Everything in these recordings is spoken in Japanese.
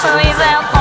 sweet little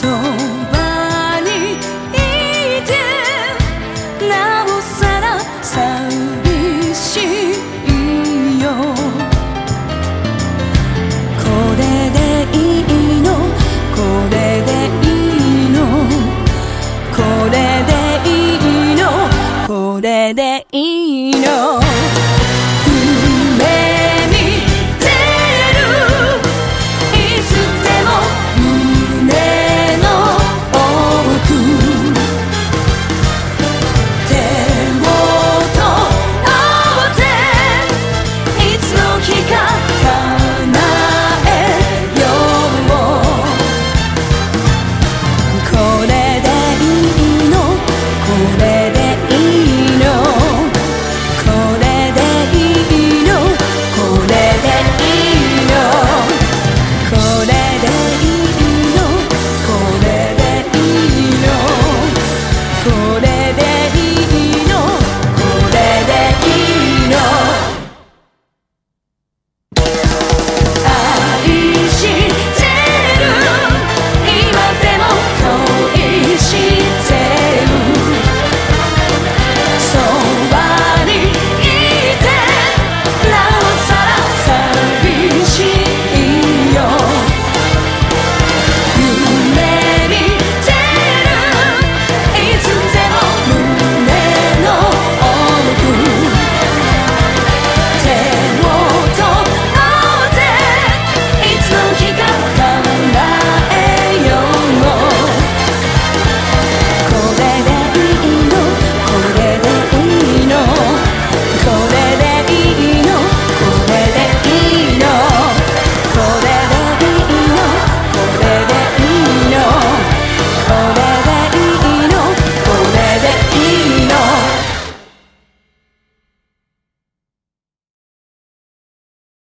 そばにいてなおさら寂しいよ。これでいいの？これでいいの？これでいいの？これでいいの？